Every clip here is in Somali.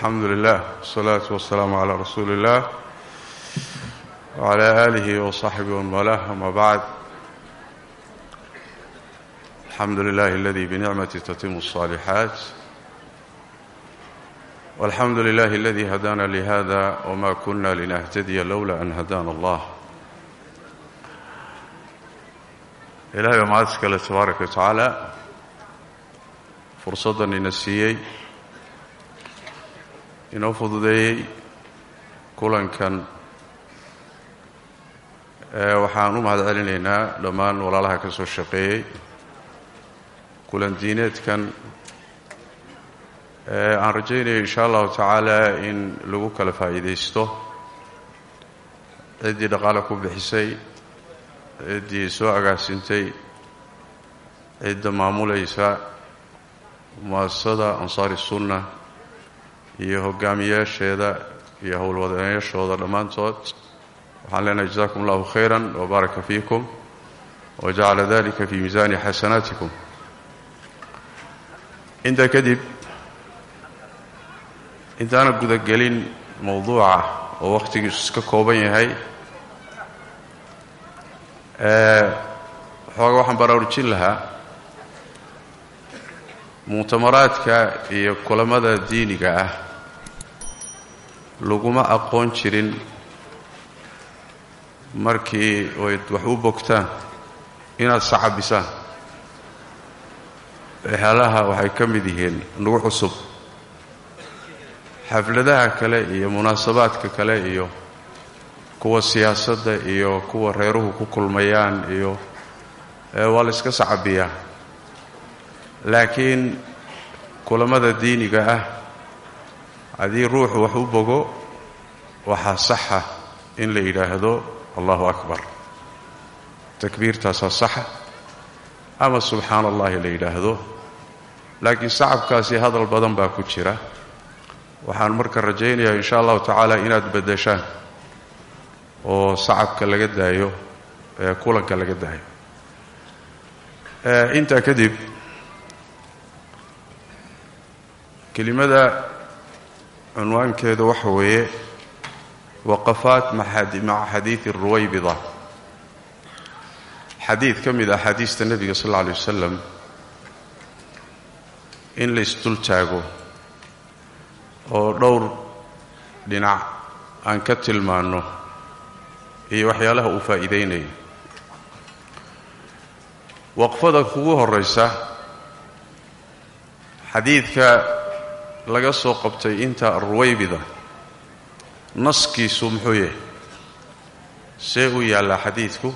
alxamdu lilah wsalaatu wasalaamu calaa rasuuli illah wcala aalihi wasaxbihi wamanwalah ama bacd alxamdu lilahi aladi binicmati tatimu الصaalixaat walxamdu lilahi aladi hadana lihada wma kuna linahtadiya lowla an hadana allah ilahay baa mahad iskale tabaaraka wa tacaala fursaddan ina siiyey inoo fududeeyey kulankan. Waxaan u mahad celinaynaa dhammaan walaalaha ka soo shaqeeyey kulan diineedkan. Aan rajaynayo insha allahu tacaala in lagu kala faa'iidaysto. Ciddii dhaqaale ku bixisay ciddii soo agaasintay cidda maamulaysa muasasada ansaari sunna iyo hogaamiyaasheeda iyo howlwadaneyaashooda dhammaantood. Waxaan leenahay jazakum allahu khayra wabaaraka fiikum wajacala dalika fi miisaani xasanaatikum. Intaa kadib intaana gudagelin mowduuca oo wakhtigiisu iska kooban yahay xooga waxaan baraarujin lahaa muctamaraadka iyo kulamada diiniga ah laguma aqoon jirin markii oyd wax u bogtaan inaad sacabisaan waxyaalaha waxay ka mid yihiin nagu cusub. Xafladaha kale iyo munaasabaadka kale iyo kuwa siyaasadda iyo kuwa reeruhu ku kulmayaan iyo waa la iska sacabiyaa laakiin kulamada diiniga ah haddii ruuxu wax u bogo waxaa saxa in la yidhaahdo allahu akbar. Takbiirtaasaa saxa ama subxaana allahi la yidhaahdo. Laakiin sacabkaasi hadal badan baa ku jira. Waxaan marka rajaynayaa insha allahu tacaala inaad beddeshaan oo sacabka laga daayo ee kulanka laga daayo. Intaa kadib kelimada cunwaankeedu waxa weeye waqafaat maca xadiidi ruwaybida. Xadiid ka mid ah axaadiista nebiga sal alla alay wasalam in la isdul taago oo dhowr dhinac aan ka tilmaanno iyo waxyaalaha uu faa'iidaynayo waqfada kugu horraysa xadiidka laga soo qabtay inta ruwaybida naskiisu muxuu yahay? See u yaallaa xadiidku?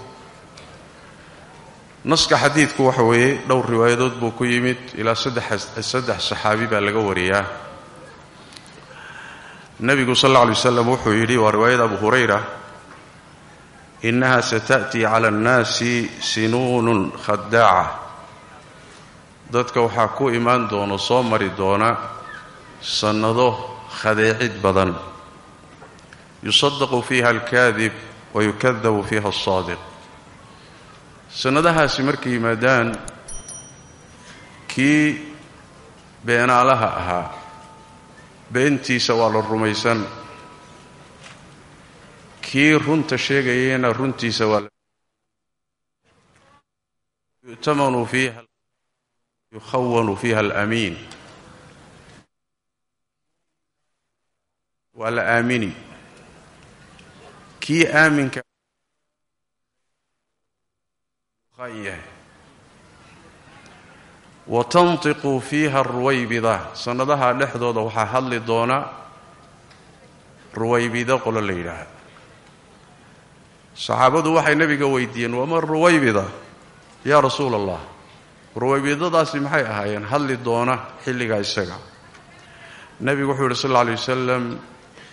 Naska xadiidku waxa weeye dhowr riwaayadood buu ku yimid ilaa saddex saxaabi baa laga wariyaa. Nebigu sal alla alay waslam wuxuu yidhi waa riwaayada abu hurayra innaha sata'tii cala annaasi sinuunun khadaaca dadka waxaa ku imaan doono soo mari doona sannado khadeecid badan. Yusadaqu fiiha alkaadib wa yukadabu fiiha alsaadiq sannadahaasi markay yimaadaan kii beenaalaha ahaa beentiisa waa la rumaysan. Kii runta sheegayena runtiisa waa yu'tamanu fiiha yukhawanu fiiha alamiin waa la aamini. Kii aaminka yahay. Wa tantiqu fiiha ruwaybida. Sannadaha dhexdooda waxaa hadli doona ruwaybido qolo la yidhaahdo saxaabadu waxay nebiga weydiiyeen wama ruwaybida? Yaa rasuula allah ruwaybidadaasi maxay ahaayeen? Hadli doona xilligaa isaga. Nebigu wuxuu yidhi sal alla wasalam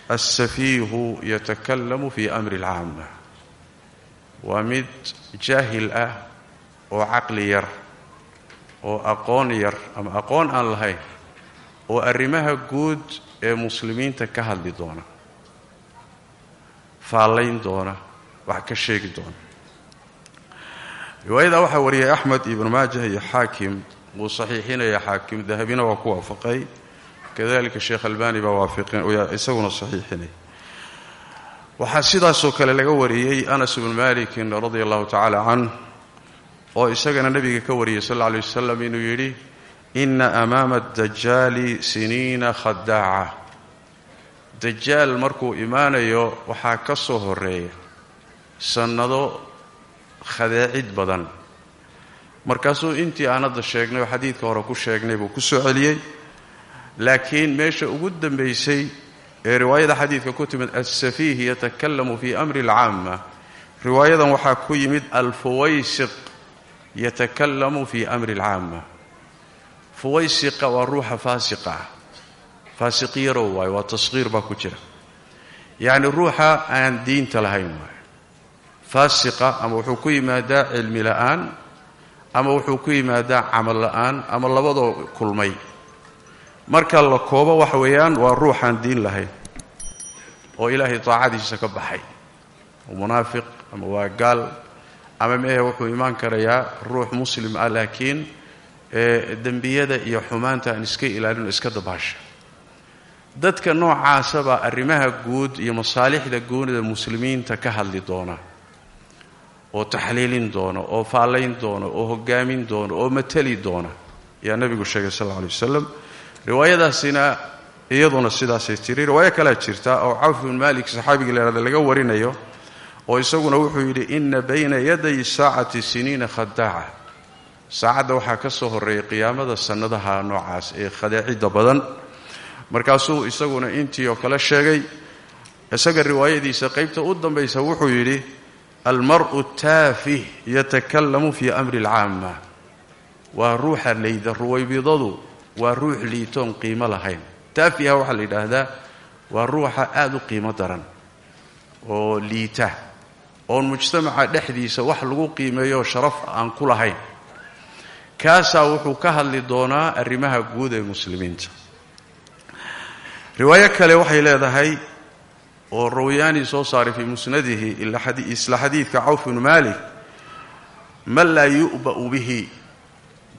alsafiihu yatakallamu fi amri alcaama waa mid jaahil ah oo caqli yar oo aqoon yar ama aqoon aan lahayn oo arrimaha guud ee muslimiinta ka hadli doona faallayn doona wax ka sheegi doona riwaayada waxaa wariyay axmed ibnu maajah iyo xaakim wuu saxiixinaya xaakim dahabina waa ku waafaqay kadalika sheekh albani baa waafiqin isaguna saxiixinay. Waxaa sidaasoo kale laga wariyey anas bnu malikin radia allahu tacaala canh oo isagana nebiga ka wariyey sal alla alay wasalam inuu yidhi ina amaama adajaali siniina khadaaca dajaal markuu imaanayo waxaa ka soo horreeya sannado khadeecid badan. Markaasuu intii aan sheegnay oo xadiidka hore ku sheegnay buu ku soo celiyey laakiin meesha ugu dambaysay ee riwaayada xadiidka ku timid alsafiih yatakalamu fii amri alcaama riwaayadan waxaa ku yimid alfuwaysiq yatakalamu fii amri alcaama fuwaysiqa waa ruuxa faasiqa ah. Faasiq yarow waayo waa tasqiir baa ku jira. Yacni ruuxa aan diinta lahayn waayo. Faasiqa ama wuxuu ku yimaadaa cilmi la'aan ama wuxuu ku yimaadaa camal la'aan ama labadoo kulmay marka la koobo waxa weeyaan waa ruuxaan diin lahayn oo ilaahay taacadiisa ka baxay. Oo munaafiq ama waa gaal. Ama meehe wuxuu imaan karayaa ruux muslim ah laakiin dembiyada iyo xumaanta aan iska ilaalin oo iska dabaasha. Dadka noocaasabaa arrimaha guud iyo masaalixda guunida muslimiinta ka hadli doona oo taxliilin doona oo faallayn doona oo hogaamin doona oo mateli doona. Ayaa nebigu sheegay sal alla alay wasalam riwaayadaasina iyaduna sidaasay tiri riwaayo kalea jirta oo cawf bin malik saxaabiga leerada laga warinayo oo isaguna wuxuu yidhi ina bayna yaday saacati siniina khadaaca. Saacadda waxaa ka soo horreeyay qiyaamada sannadaha noocaas ee khadaacidda badan. Markaasuu isaguna intii oo kale sheegay isaga riwaayadiisa qaybta u dambaysa wuxuu yidhi almar'u taafih yatakalamu fii amri alcaama waa ruuxa layda ruwaybidadu waa ruux liitoon qiimo lahayn. Taafiha waxaa la yidhaahdaa waa ruuxa aada u qiimo daran oo liita. Oon mujtamaca dhexdiisa wax lagu qiimeeyo sharaf aan ku lahayn. Kaasaa wuxuu ka hadli doonaa arrimaha guud ee muslimiinta. Riwaayo kale waxay leedahay oo rawyaani soo saaray fii musnadihi isla xadiidka cawf bnu malik man laa yu'ba'u bihi.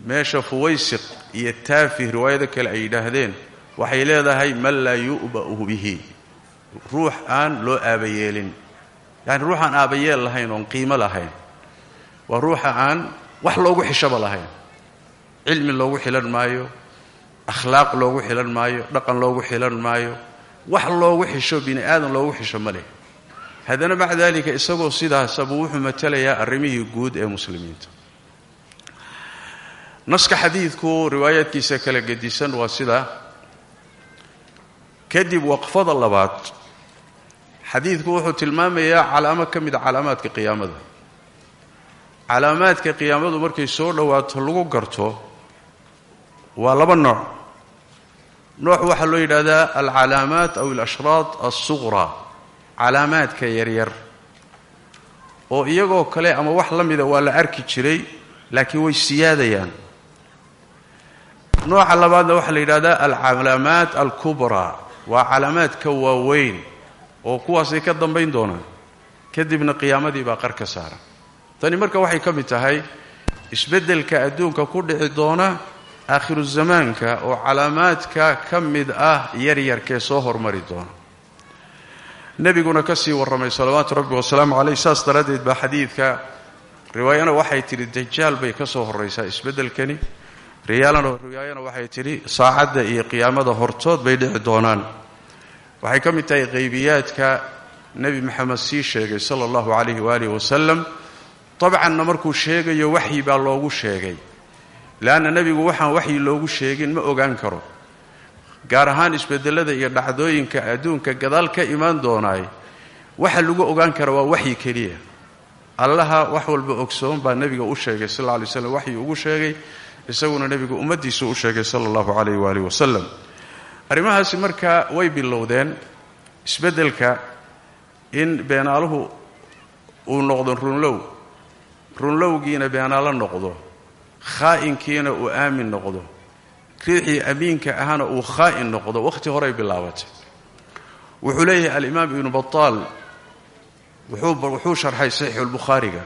Meesha fuwaysiq iyo taafih riwaayada kale ay yidhaahdeen waxay leedahay man laa yu'ba'u bihi. Ruux aan loo aabayeelin. Yacni ruux aan aabayeel lahayn oon qiimo lahayn. Waa ruuxa aan wax loogu xishaba lahayn. Cilmi loogu xilan maayo akhlaaq loogu xilan maayo dhaqan loogu xilan maayo wax loogu xisho bini aadan loogu xisho ma leh. Haddana maca daalika isagoo sidaasabuu wuxuu matalayaa arrimihii guud ee muslimiinta naska xadiidku riwaayaadkiisa kala gedisan waa sida kadib waqfada labaad xadiidku wuxuu tilmaamayaa calaamo ka mida calaamaadka qiyaamada. Calaamaadka qiyaamadu markay soo dhowaato lagu garto waa laba nooc. Nooc waxaa loo yidhaahdaa alcalaamaat aw alashraad alsuqraa calaamaadka yaryar. Oo iyagoo kale ama wax la mida waa la arki jiray laakiin way siyaadayaan nooca labaadna waxaa la yidhahdaa alcalaamaat alkubraa waa calaamaadka waaweyn oo kuwaasay ka dambayn doonaan. Kadibna qiyaamadii baa qar ka saaran. Tani marka waxay ka mid tahay isbeddelka adduunka ku dhici doona aakhiru zamaanka oo calaamaadka ka mid ah yaryarkee soo hormari doona. Nebiguna ka sii warramay salawaatu rabbi wasalaamu caleyh saas daraaddeed baa xadiidka riwaayana waxay tidhi dajaal bay ka soo horraysaa isbeddelkani riwaayana waxay tidhi saacadda iyo qiyaamada hortood bay dhici doonaan. Waxay ka mid tahay qaybiyaadka nebi maxamed sii sheegay sala allahu calayhi waaalih wasalam dabcanna markuu sheegayo waxyi baa loogu sheegay. Leanna nebigu waxaan waxyi loogu sheegin ma ogaan karo. Gaar ahaan isbedelada iyo dhacdooyinka adduunka gadaal ka imaan doonaay waxa lagu ogaan kara waa waxyi keliya. Allaha wax walba ogsoon baa nebiga u sheegay sal lla lay slam waxyi ugu sheegay isaguna nebigu ummaddiisu u sheegay sala allahu calayh waaalih wasalam arrimahaasi marka way bilowdeen isbeddelka in beenaaluhu uu noqdo runlow. Runlowgiina beenaalo noqdo khaa'inkiina uu aamin noqdo riixii amiinka ahana uu khaa'in noqdo wakhti horay bilaabatay. Wuxuu leeyahay alimaam ibnu bataal wuxuu sharxay saxiixulbukhaariga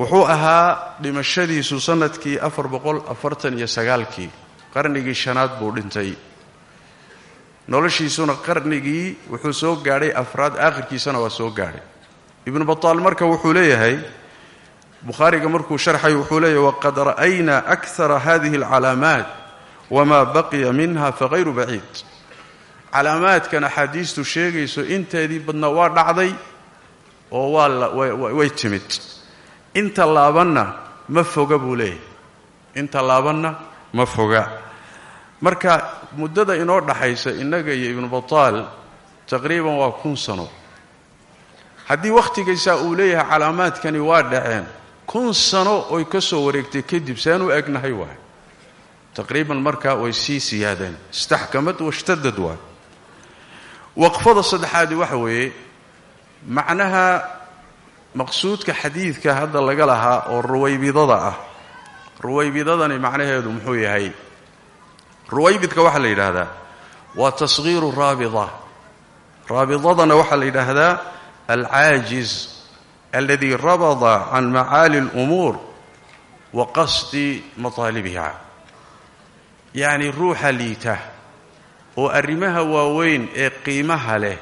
wuxuu ahaa dhimashadiisu sannadkii afar boqol afartan iyo sagaalkii. Qarnigii shanaad buu dhintay. Noloshiisuna qarnigii wuxuu soo gaadhay afraad aakhirkiisana waa soo gaadhay. Ibnu bataal marka wuxuu leeyahay bukhaariga markuu sharxay wuxuu leeyahay waqad ra'aynaa akara hadihi alcalaamaat wamaa baqiya minha fagayru baciid. Calaamaadkan axaadiistu sheegayso inteedii badna waa dhacday oo waa way timid inta laabanna ma foga buu leeyahay. Inta laabanna ma foga. Marka muddada inoo dhaxaysa innaga iyo ibnu bataal taqriiban waa kun sano. Haddii wakhtigaysaa uu leeyahay calaamaadkani waa dhaceen kun sano oy ka soo wareegtay kadib saan u egnahay waay. Taqriiban markaa way sii siyaadeen. Istaxkamad washtadad waay. Waqfada saddexaadi waxa weeye macnaha maqsuudka xadiidka hadda laga lahaa oo ruwaybidada ah. Ruwaybidadani macnaheedu muxuu yahay? Ruwaybidka waxaa la yidhaahdaa waa tasghiiru raabida. Raabidadana waxaa la yidhaahdaa alcaajiz aladi rabada can macaali اlumuur wa qasdi mataalibiha. Yacni ruuxa liita oo arrimaha waaweyn ee qiimaha leh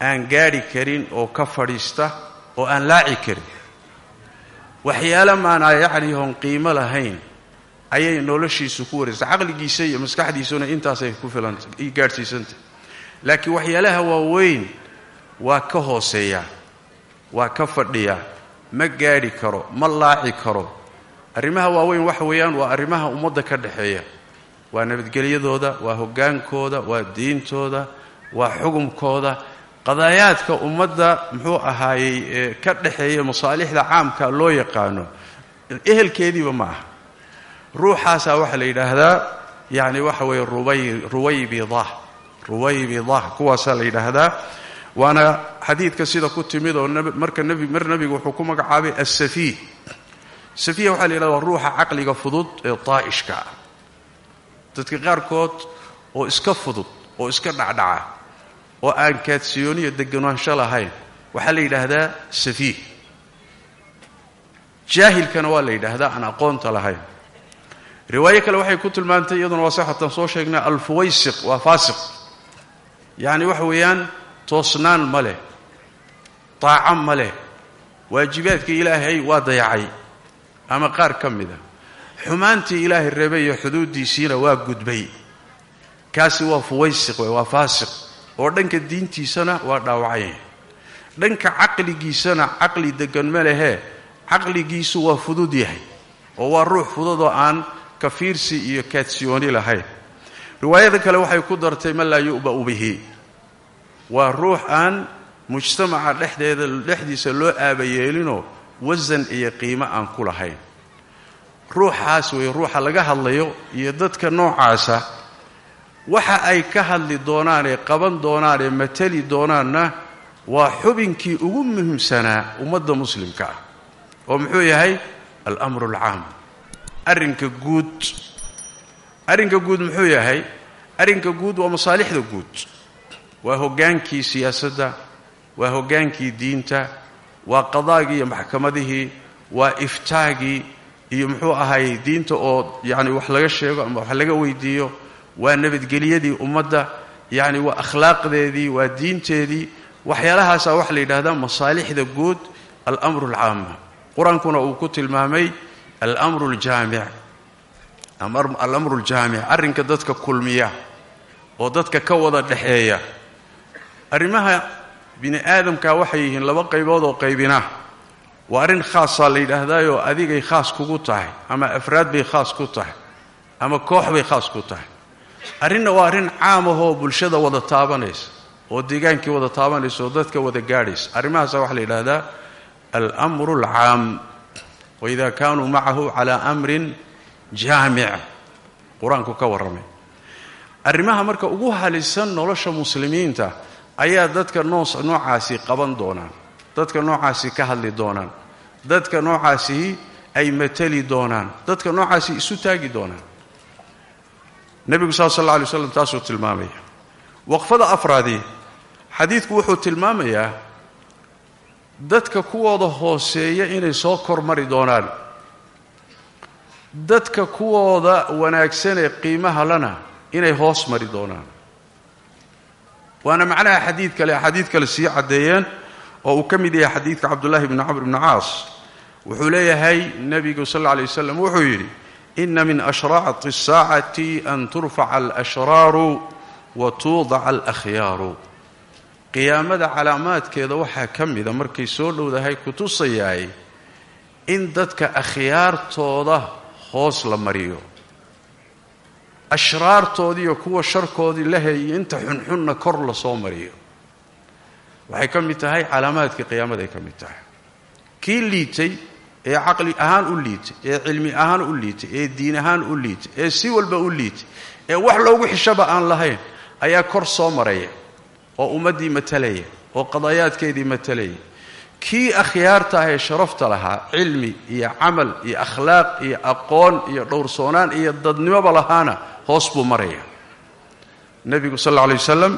aan gaadhi karin oo ka fadhiista oo aan laaci karin. Waxyaala maanaa yacni oon qiimo lahayn ayay noloshiisu ku wareegsa caqligiisa iyo maskaxdiisuna intaasay ku filanta gaadhsiisantah laakiin waxyaalaha waaweyn waa ka hooseeyaa waa ka fadhiyaa ma gaadhi karo ma laaci karo. Arrimaha waaweyn waxa weeyaan waa arrimaha ummadda ka dhexeeya waa nabadgelyadooda waa hoggaankooda waa diintooda waa xukumkooda qadaayaadka ummadda muxuu ahaayey ee ka dhexeeya masaalixda caamka loo yaqaano ehelkeediiba ma aha. Ruuxaasaa waxaa la yidhaahdaa yacni waxa weeye ruwaybida ruwaybida kuwaasaa la yidhaahdaa. Waana xadiidka sida ku timid oo marka mar nebigu wuxuu ku magacaabay assafiih safiih waxaa la yidhahda waa ruuxa caqliga fudud ee daa'ishka ah dadka qaarkood oo iska fudud oo iska dhacdhaca oo aan kaadsiyooniyo deganaansho lahayn. Waxaa la yidhaahdaa safiih. Jaahilkana waa la yidhaahdaa aan aqoonta lahayn. Riwaayo kale waxay ku tilmaantay iyaduna waa saxatan soo sheegnay alfuwaysiq waa faasiq. Yacni waxa weeyaan toosnaan ma leh daaco ma leh waajibaadka ilaahay waa dayacay ama qaar ka mida xumaantii ilaahay reebay iyo xuduuddiisiina waa gudbay. Kaasi waa fuwaysiq waa faasiq oo dhanka diintiisana waa dhaawacay. Dhanka caqligiisana caqli degan ma lehee caqligiisu waa fudud yahay oo waa ruux fududoo aan kafiirsi iyo kaadsiyooni lahayn. Riwaayada kale waxay ku dartay man laa yu'ba'u bihi. Waa ruux aan mujtamaca dhexdeeda dhexdiisa loo aabayeelinoo wasan iyo qiimo aan ku lahayn. Ruuxaas wey ruuxa laga hadlayo iyo dadka noocaasa waxa ay ka hadli doonaanee qaban doonaanee matali doonaanna waa xubinkii ugu muhiimsanaa ummadda muslimka ah oo muxuu yahay almru alcaam arrinka guud. Arrinka guud muxuu yahay arrinka guud waa masaalixda guud. Waa hoggaankii siyaasadda waa hoggaankii diinta waa qadaagii iyo maxkamadihii waa iftaagii iyo muxuu ahaayey diinta oo yacni wax laga sheego ama wax laga weydiiyo waa nabadgelyadii ummadda yacni waa akhlaaqdeedii waa diinteedii waxyaalahaasa waxaa la yidhahdaa masaalixda guud almru alcaama qur'aankuna uu ku tilmaamay almru aljaamic alamru aljaamic arrinka dadka kulmiya oo dadka ka wada dhexeeya arrimaha bini aadamka waxay yihiin laba qaybood oo qaybina. Waa arrin khaasaa la yidhaahdaayoo adigay khaas kugu tahay ama afraad bay khaas ku tahay ama koox bay khaas ku tahay arrinna waa arrin caamahoo bulshada wada taabanaysa oo deegaankii wada taabanaysa oo dadka wada gaadhaysa. Arrimahaasa waxaa la yidhahdaa almru alcaam waida kaanuu macahu cala amrin jaamic. Qur'aanku ka warramay. Arrimaha marka ugu halisan nolosha muslimiinta ayaa dadka noocaasi qaban doonaan dadka noocaasi ka hadli doonaan dadka noocaasi ay matali doonaan dadka noocaasi isu taagi doonaan nebigu sal sal alay slam taasuu tilmaamaya. Waqfada afraadii xadiidku wuxuu tilmaamayaa dadka kuwooda hooseeya inay soo kormari doonaan. Dadka kuwooda wanaagsan ee qiimaha lana inay hoos mari doonaan. Waana macnaha xadiid kale axaadiid kale sii caddeeyeen oo uu ka mid yahay xadiidka cabdullaahi bni camr bni caas. Wuxuu leeyahay nebigu sal alla alay wasalam wuxuu yidhi ina min ashraacati asaacati an turfaca alashraaru wa tuudaca alakhyaaru qiyaamada calaamaadkeeda waxaa ka mida markay soo dhowdahay ku tusayaay in dadka akhyaartooda hoos la mariyo ashraartoodiiyo kuwa sharkoodii la heeyo inta xunxunna kor la soo mariyo waxay ka mid tahay calaamaadkii qiyaamada ay ka mid tahay kii liitay ee caqli ahaan u liitay ee cilmi ahaan u liitay ee diin ahaan u liitay ee si walba u liitay ee wax loogu xishaba aan lahayn ayaa kor soo maraya oo ummaddii matalaya oo qadayaadkeedii matalaya kii akhyaarta ah ee sharafta lahaa cilmi iyo camal iyo akhlaaq iyo aqoon iyo dhowrsoonaan iyo dadnimoba lahaana hoos buu maraya. Nebigu sal alla alay wasalam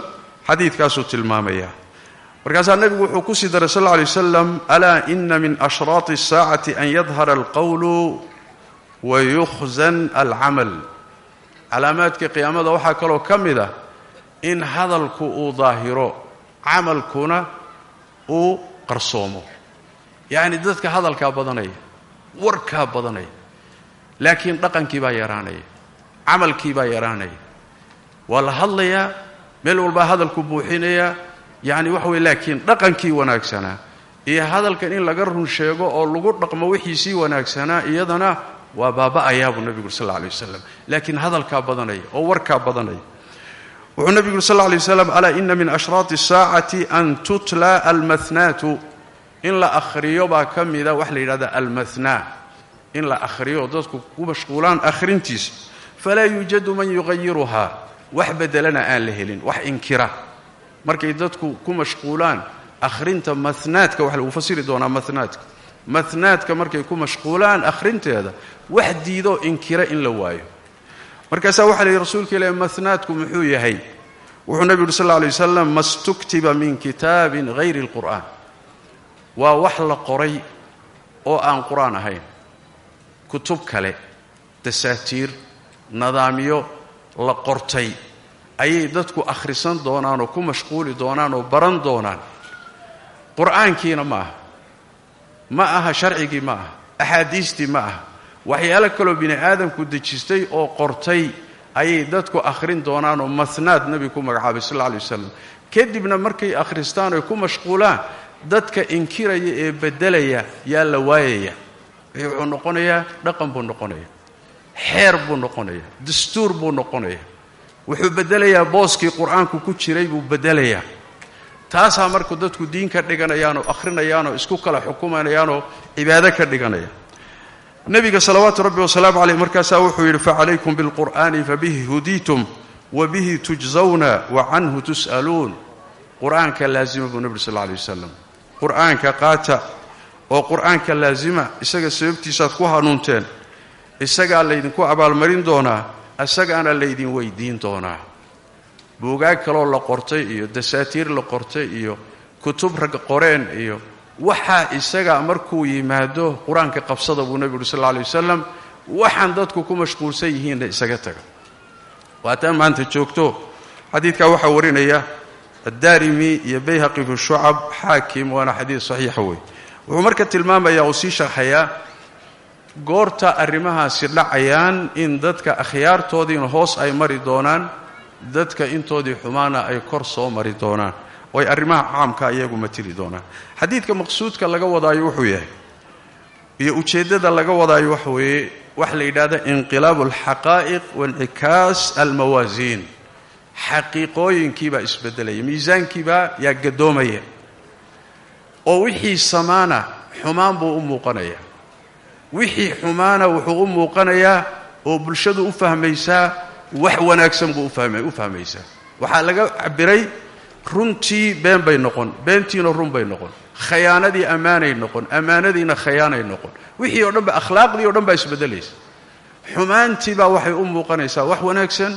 xadiidkaasuu tilmaamaya markaasaa nebigu wuxuu ku sii daray sal alla alay wasalam alaa ina min ashraati asaacati an yadhara alqowlu wa yukhzan alcamal calaamaadkii qiyaamada waxaa kaloo ka mid ah in hadalku uu daahiro camalkuna uu qarsoomo. Yacni dadka hadalkaa badanaya warkaa badanaya laakiin dhaqankii baa yaraanaya camalkii baa yaraanaya. Waa la hadlayaa meel walbaa hadalku buuxinayaa yacni waxa weye laakiin dhaqankii wanaagsanaa iyo hadalkan in laga run sheego oo lagu dhaqmo wixiisii wanaagsanaa iyadana waa baaba'ayaabuu nebigu sal alla wasalam laakiin hadalkaa badanaya oo warkaa badanaya wuxuu nebigu uri sal lla alay waslam alaa ina min ashraati asaacati an tutla almathnaatu in la akhriyo baa ka mida waxa la yidhahda almathnaa in la akhriyo dadku ku mashquulaan akhrintiisa falaa yuujadu man yuqayiruhaa wax bedelana aan la helin wax inkira markay dadku ku mashquulaan akhrinta mahnaadka waxa lagu fasiri doonaa mahnaadka mahnaadka markay ku mashquulaan akhrinteeda wax diidoo inkira in la waayo. Markaasaa waxa la yidhi rasuulka ilahi mahnaadku muxuu yahay? Wuxuu nebigu yuri sal lla alay wasalam ma stuktiba min kitaabin hayri اlqur'an waa wax la qoray oo aan qur'aan ahayn. Kutub kale dasaatiir nadaamyo la qortay ayay dadku akhrisan doonaan oo ku mashquuli doonaan oo baran doonaan. Qur'aankiina ma aha. Ma aha sharcigii ma aha. Axaadiistii ma aha. Waxyaalo kaloo bini aadamku dejistay oo qortay ayay dadku akhrin doonaan oo mahnaad nebigu ku magacaabay sal alla alay wasalam kadibna markay akhristaan oy ku mashquulaan dadka inkiraya ee beddelaya yaa la waayaya. Wuxuu noqonayaa dhaqan buu noqonaya xeer buu noqonaya dastuur buu noqonaya wuxuu beddelayaa booskii qur'aanku ku jiray buu beddelayaa taasaa marku dadku diin ka dhiganayaanoo akhrinayaanoo isku kala xukumanayaanoo cibaado ka dhiganaya. Nebiga salawaatu rabbi wasalaamu caleyh markaasaa wuxuu yidhi facalaykum bilqur'aani fabihi hudiitum wa bihi tujzawna wa canhu tus'aluun. Qur'aanka laazima buu nebi sal lla alay wasalam qur'aanka qaata oo qur'aanka laazima isaga sababtiisaad ku hanuunteen isagaa laydinku abaalmarin doonaa isagaana laydin weydiin doonaa. Buugaag kaloo la qortay iyo dasaatiir la qortay iyo kutub rag qoreen iyo waxaa isaga markuu yimaado qur'aanka qabsada buu nebi uhi sal alla wasalam waxaan dadku ku mashquulsan yihiinna isaga taga. Waataan maanta joogto. Xadiidkaa waxaa warinaya addaarimi iyo bayhaqi fi shucab xaakim waana xadiid saxiixa wey wuxuu marka tilmaamayaa uu sii sharxayaa goorta arrimahaasi dhacayaan in dadka akhyaartoodiina hoos ay mari doonaan dadka intoodii xumaana ay kor soo mari doonaan. Oo ay arrimaha caamka iyagu matili doonaan. Xadiidka maqsuudka laga wadaayo wuxuu yahay iyo ujeeddada laga wadaayo waxa weeye waxa la yidhahda inqilaabu alxaqaa'iq waincikaas almawaasiin xaqiiqooyinkiibaa isbeddelaya miisaankiibaa yaa gadoomaya. Oo wixii samaana xumaan buu u muuqanaya wixii xumaana wuxuu u muuqanayaa oo bulshadu u fahmaysaa wax wanaagsan buu u fahmaysaa. Waxaa laga cabiray runtii been bay noqon beentiina run bay noqon khayaanadii ammaanay noqon ammaanadiina khayaanay noqon. Wixii oo dhan ba akhlaaqdii o dhan baa isbeddelaysa xumaantiibaa waxay u muuqanaysaa wax wanaagsan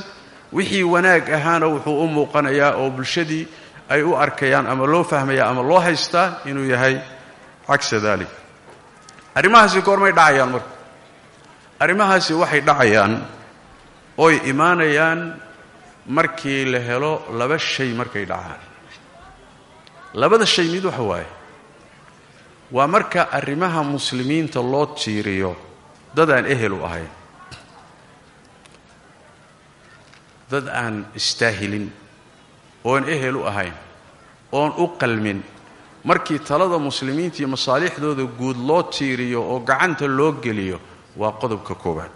wixii wanaag ahaana wuxuu u muuqanayaa oo bulshadii ay u arkayaan ama loo fahmaya ama loo haystaa inuu yahay cagsa dalik arrimahaasi goormay dhacayaan marka. Arrimahaasi waxay dhacayaan ooy imaanayaan markii la helo laba shay markay dhacaan. Labada shay mid waxa waaye waa marka arrimaha muslimiinta loo tiiriyo dad aan ehel u ahayn. Dad aan istaahilin oon ehel u ahayn oon u qalmin markii talada muslimiinta iyo masaalixdooda guud loo tiiriyo oo gacanta loo geliyo waa qodobka koowaad.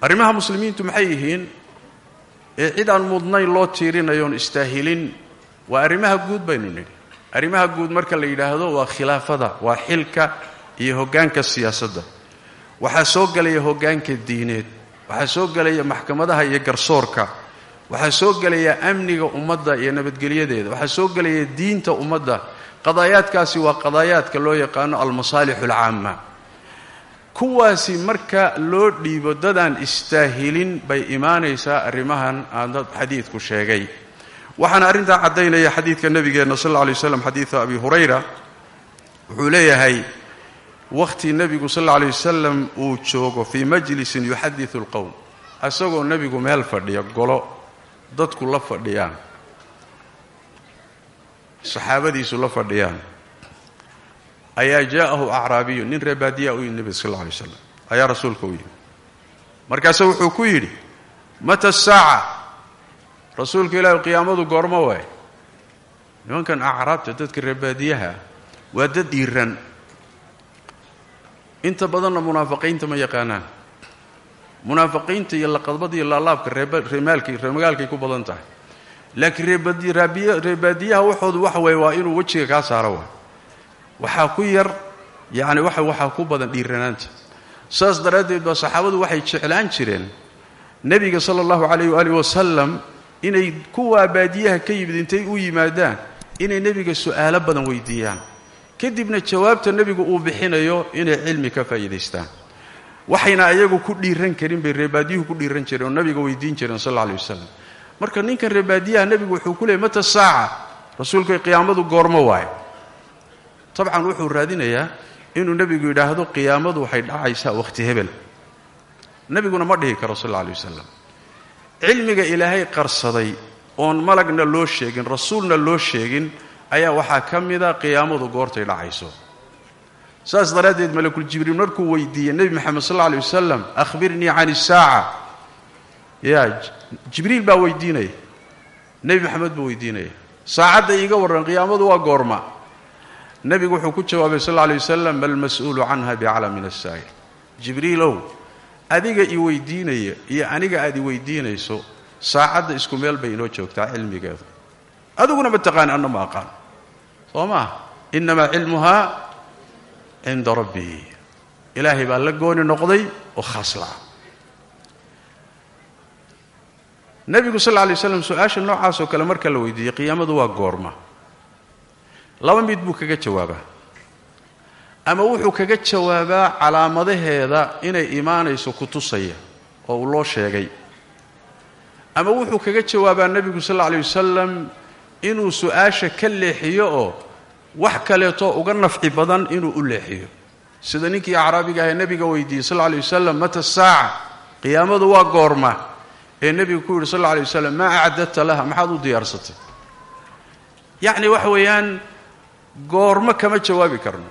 Arrimaha muslimiintu maxay yihiin? Ee cid aan mudnayn loo tiirinayo oon istaahilin waa arrimaha guud baynu nidhi. Arrimaha guud marka la yidhaahdo waa khilaafada waa xilka iyo hoggaanka siyaasadda. Waxaa soo gelaya hoggaanka diineed waxaa soo gelaya maxkamadaha iyo garsoorka waxaa soo gelaya amniga ummadda iyo nabadgelyadeeda. Waxaa soo gelaya diinta ummadda. Qadaayaadkaasi waa qadaayaadka loo yaqaano almasaalix alcaama kuwaasi marka loo dhiibo dadaan istaahilin bay imaanaysaa arrimahan aada xadiidku sheegay. Waxaana arrintaa caddaynaya xadiidka nabigeenna sal alla alay waslam xadiida abi hurayra. Wuxuu leeyahay wakhti nebigu sal alla alay wasalam uu joogo fii majlisin yuxadidu alqowm isagoo nebigu meel fadhiya golo dadku la fadhiyaan. Saxaabadiisu la fadhiyaan. Ayaa jaa'ahu acraabiyu nin reebaadiya u yimid nebiga sal alla alay waslam ayaa rasuulka u yimid markaase wuxuu ku yidhi mata saaca rasuulka ilaahi qiyaamadu goormo waay. Nimankan acraabta dadka reebaadiyaha waa dad dhiiran inta badanna munaafiqiinta ma yaqaanaan munaafiqiinta iyo laqadbada iyo laalaabka reemagaalkay ku badan tahay. Laakiin reebaadiyaha waxoodu waxa waye waa inuu wejiga kaa saaro waay waxaa ku yar yacni waxa waxaa ku badan dhiiranaanta saas daraaddeed baa saxaabadu waxay jeclaan jireen nebiga sala allahu calayh waaalih wasalam inay kuwaa baadiyaha ka yimid intay u yimaadaan inay nebiga su'aalo badan weydiiyaan. Kadibna jawaabta nebigu uu bixinayo inay cilmi ka faa'iidaystaan waxayna ayagu ku dhiiran karin bay reebaadiyuhu ku dhiiran jireen oo nabiga weydiin jireen sal alla alay wasalam marka ninkan reebaadiyaha nebigu wuxuu ku leeyay mata saaca? Rasuulkay qiyaamadu goormo waayo. Tabcan wuxuu raadinayaa inuu nebigu yidhaahdo qiyaamadu waxay dhacaysaa wakhti hebel. Nebiguna ma dhihi karo sal alla alay wasalam cilmiga ilaahay qarsaday oon malagna loo sheegin rasuulna loo sheegin ayaa waxaa ka mida qiyaamadu goortay dhacayso saas daraaddeed malakul jibriil markuu weydiiyey nebi moxamed sal alla alay wasalam akhbirnii can isaaca ya jibriil baa weydiinaya. Nebi moxamed buu weydiinaya. Saacadda iiga warran qiyaamadu waa goorma. Nebigu wuxuu ku jawaabay sal alla alay wasalam malmas-uulu canha biaclam min asaa'il jibriilow adiga i weydiinaya iyo aniga aad i weydiinayso saacadda isku meel bay inoo joogtaa cilmigeedu. Adiguna ma taqaani anna ma aqaan. Soo maa innamaa cilmuhaa cinda rabbii ilaahay baa la gooni noqday oo khaas la'a nebigu sal lla lay slam su'aasha noocaasoo kale marka la weydiiyey qiyaamadu waa goorma laba mid buu kaga jawaabaa ama wuxuu kaga jawaabaa calaamadaheeda inay imaanayso ku tusaya oo uu loo sheegay ama wuxuu kaga jawaabaa nebigu sal alla alay wasalam inuu su'aasha ka leexiyo oo wax kaleeto uga nafci badan inuu u leexiyo. Sida ninkii acraabiga ahee nebiga weydiiyey sal alla alay wasalam mata saaca? Qiyaamadu waa goorma. Ee nebigu ku yidhi sal alla alay wasalam maa acdadta laha? Maxaad u diyaarsatay? Yacni waxa weeyaan goormo kama jawaabi karno.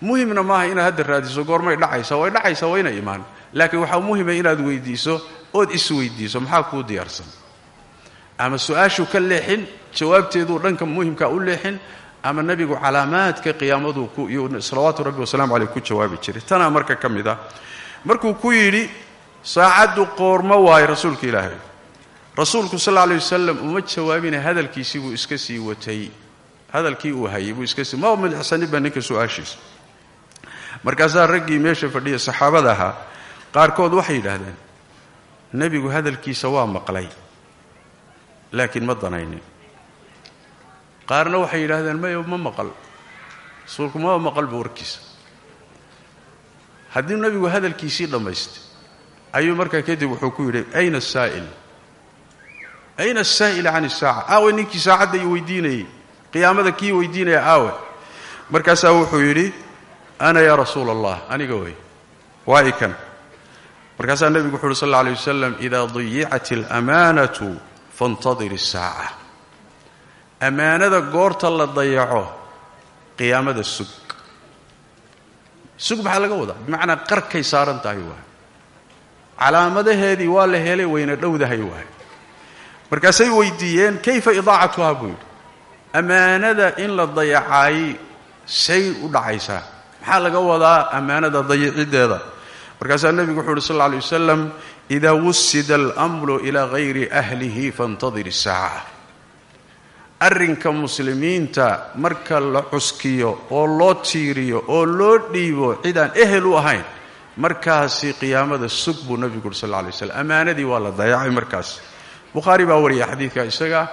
Muhimna maaha inaad hadda raadiso goormay dhacaysaa way dhacaysaa wayna imaan. Laakiin waxaa muhima inaad weydiiso ood isweydiiso maxaa kuu diyaarsan? Ama su'aashuu ka leexin jawaabteeduu dhanka muhimkaa u leexin ama nebigu calaamaadka qiyaamadu salawaatu rabbi wasalaamu caleyh ku jawaabi jiray. Tanaa marka ka mid ah. Markuu ku yidhi saacaddu qoormo waayo rasuulka ilaahay. Rasuulku sal alla alay wasalam uma jawaabina hadalkiisii buu iska sii watay. Hadalkii uu hayay buu iska sii ma midxsaniba ninka su'aashiisa markaasaa raggii meesha fadhiya saxaabada ahaa qaarkood waxay yidhaahdeen nebigu hadalkiisa waa maqlay laakiin ma danaynin qaarna waxay yidhaahdeen may ma maqal? Rasuulku maba maqalba warkiisa. Haddii nebigu hadalkiisii dhammaystay ayuu markaa kadib wuxuu ku yidhi ayna asaa'il ayna asaa'il can isaaca aawe ninkii saacadda i weydiinayay qiyaamada kii weydiinaya aawe. Markaasaa wuxuu yidhi ana ya rasuul allah aniga wey waa i kan markaasaa nebigu wuxu uhi sal alla alay wasalam idaa dayicat alamaanatu faاntadir isaaca amaanada goorta la dayaco qiyaamada sug. Sug maxaa laga wadaa? Bimacnaa qarkay saaran tahay waay. Calaamadaheedii waa la helay wayna dhowdahay waay. Markaasay weydiiyeen kayfa idaacatuhaa? buu yidhi. Ammaanada in la dayacaayy say u dhacaysaa. Maxaa laga wadaa ammaanada dayaciddeeda markaasaa nebigu wuxuu uhi sal lla alay wasalam idaa wusida almru ilaa hayri ahlihi faاntadir isaaca arrinka muslimiinta marka la cuskiyo oo loo tiiriyo oo loo dhiibo cidaan ehel u ahayn markaasi qiyaamada sug buu nebigu uhi sal lla alay slam ammaanadii waa la dayacay markaas. Bukhaari baa wariya xadiidka isaga.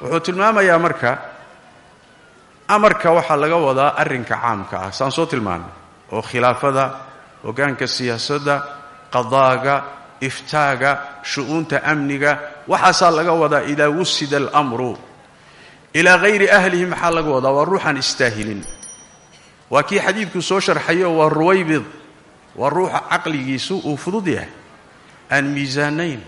Wuxuu tilmaamayaa marka amarka waxaa laga wadaa arrinka caamka ah. Saan soo tilmaanay. Oo khilaafada hoggaanka siyaasadda qadaaga iftaaga shu'uunta amniga waxaasaa laga wadaa idaa wusida almru ilaa hayri ahlihi maxaa laga wadaa waa ruuxaan istaahilin waa kii xadiidku soo sharxayo waa ruwaybid. Waa ruuxa caqligiisu uu fudud yahay. Aan miisaanayn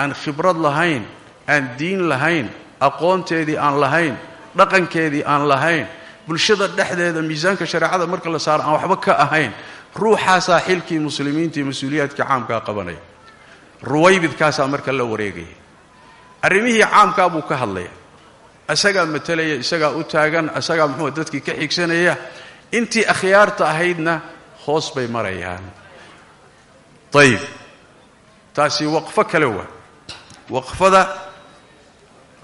aan khibrad lahayn aan diin lahayn aqoonteedii aan lahayn dhaqankeedii aan lahayn bulshada dhexdeeda miisaanka shareecada marka la saaro aan waxba ka ahayn ruuxaasaa xilkii muslimiinta iyo mas'uuliyaadka caamkaa qabanaya ruwaybidkaasaa marka la wareegaya arrimihii caamkaa buu ka hadlaya isagaa matalaya isagaa u taagan isagaa muxuu dadkii ka xigsanaya intii akhyaarta ahaydna hoos bay marayaan. Ayib taasi waqfo kale waa. Waqfada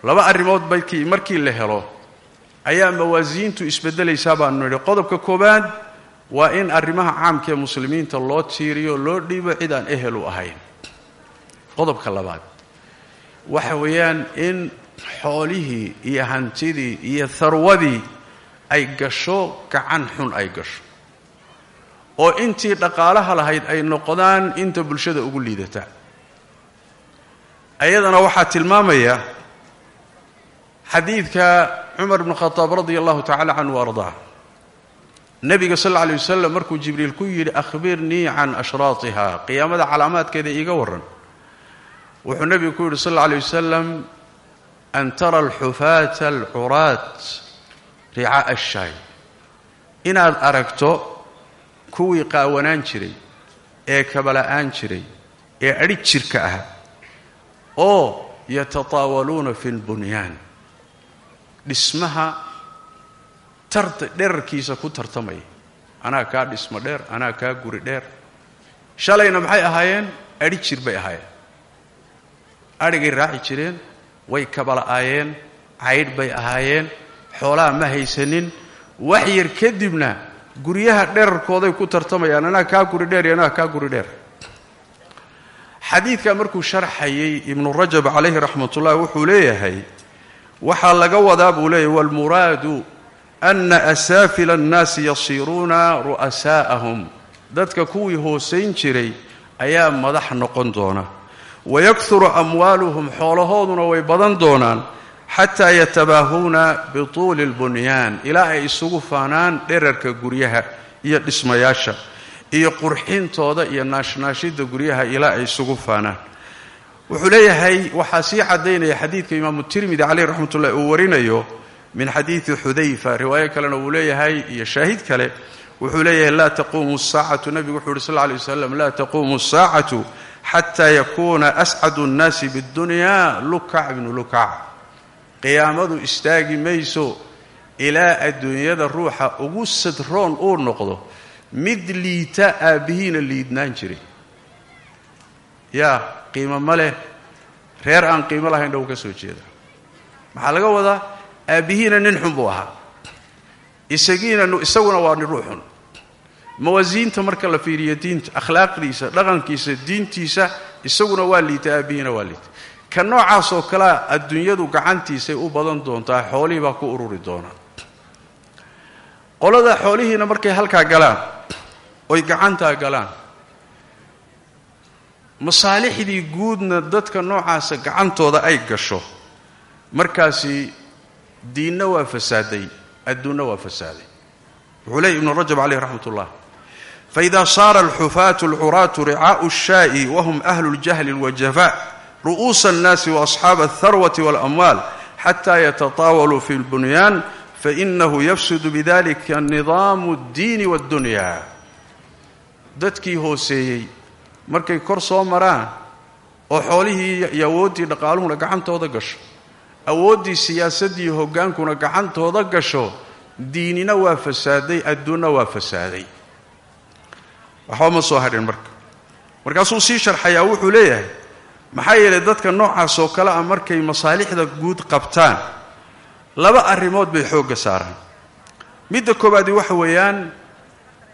laba arrimood bakii markii la helo ayaa mawaasiintu isbeddelaysaa baanu nidhi. Qodobka koowaad waa in arrimaha caamkaee muslimiinta loo tiiriyo loo dhiibo cid aan ehel u ahayn. Qodobka labaad. Waxa weeyaan in xoolihii iyo hantidii iyo harwadii ay gasho gacan xun ay gasho. Oo intii dhaqaalaha lahayd ay noqdaan inta bulshada ugu liidata. Ayadana waxaa tilmaamaya xadiidka cumar bnu khadaab radia allahu tacala canhu ardaa nebiga sal alla alay wasalam markuu jibriil ku yidhi akhbirnii can ashraatiha qiyaamada calaamaadkeeda iiga warran. Wuxuu nebigu ku yidhi sal alla alay wasalam an tara alxufaata alcuraat ricaa'a ashaay inaad aragto kuwii qaawanaan jiray ee kabala'aan jiray ee adhi jirka ah oo yatataawaluuna fi lbunyaan dhismaha dherarkiisa ku tartamaya anaa kaa dhismo dheer anaa kaa guri dheer shalayna maxay ahaayeen adhi jir bay ahaayeen adhigay raaci jireen way kabala'aayeen caydh bay ahaayeen xoolaha ma haysanin. Wax yar kadibna guryaha dherarkooday ku tartamayaan anaa kaa guri dheer iyo anaa kaa guri dheer. Xadiidka markuu sharxayay ibnu rajab calayhi raxmatullahi wuxuu leeyahay waxaa laga wadaa buu leeyahy walmuraadu ana asaafila annaasi yasiiruuna ru'asaa'ahum. Dadka kuwii hoosayn jiray ayaa madax noqon doona wayakhuru amwaaluhum xoolahooduna way badan doonaan xataa yatabaahuuna bituuli lbunyaan. Ilaa ay isugu faanaan dherarka guryaha iyo dhismayaasha iyo qurxintooda iyo naashnaashidda guryaha ilaa ay isugu faanaan. Wuxuu leeyahay waxaa sii caddaynaya xadiidka imaamu tirmidi caleyh raxmat ullahi uu warinayo min xadiidi xudayfa. Riwaayo kalena uu leeyahay iyo shaahid kale. Wuxuu leeyahay laa taquumu saacatu. Nebigu wuxuu yuri sal lla alay wasalam laa taquumu saacatu xataa yakuuna ascadu nnaasi biddunyaa lukac ibnu lukac qiyaamadu istaagi mayso. ilaa adduunyada ruuxa ugu sadroon uu noqdo mid liita aabbihiina liidnaan jiray yaa qiimo ma leh reer aan qiimo lahayn dhow ka soo jeeda maxaa laga wadaa aabbihiina nin xun buu ahaa isagiina isaguna waa nin ruux xun mawaasiinta marka la fiiriyo diinta akhlaaqdiisa dhaqankiisa diintiisa isaguna waa liita aabbihiina waa liita. Ka noocaasoo kalea adduunyadu gacantiisay u badan doontaa xoolihii baa ku ururi doonaa qolada xoolihiina markay halkaa galaan oy gacantaa galaan masaalixdii guudna dadka noocaasa gacantooda ay gasho markaasi diinna waa fasaaday adduunna waa fasaaday. Wuxuu leeyay ibnu rajab caleyh raxmat ullah faida saara alxufaatu alcuraatu ricaau shaa'i wahum ahlu ljahli alwajafa ru'uusa annaasi waasxaaba alharwati walamwaal xata yatataawaluu fi lbunyaan fainahu yafsudu bidalika nidaamu addiini waaddunya dadkii hooseeyey markay kor soo maraan oo xoolihii iyo awooddii dhaqaaluhuna gacantooda gasho awooddii siyaasaddii hoggaankuna gacantooda gasho diinina waa fasaaday adduunna waa fasaaday waxba ma soo hadhin marka. Markaasuu sii sharxayaa wuxuu leeyahay maxaa yeelay dadka noocaas oo kale ah markay masaalixda guud qabtaan laba arrimood bay xoogga saaraan. Midda koowaadi waxa weeyaan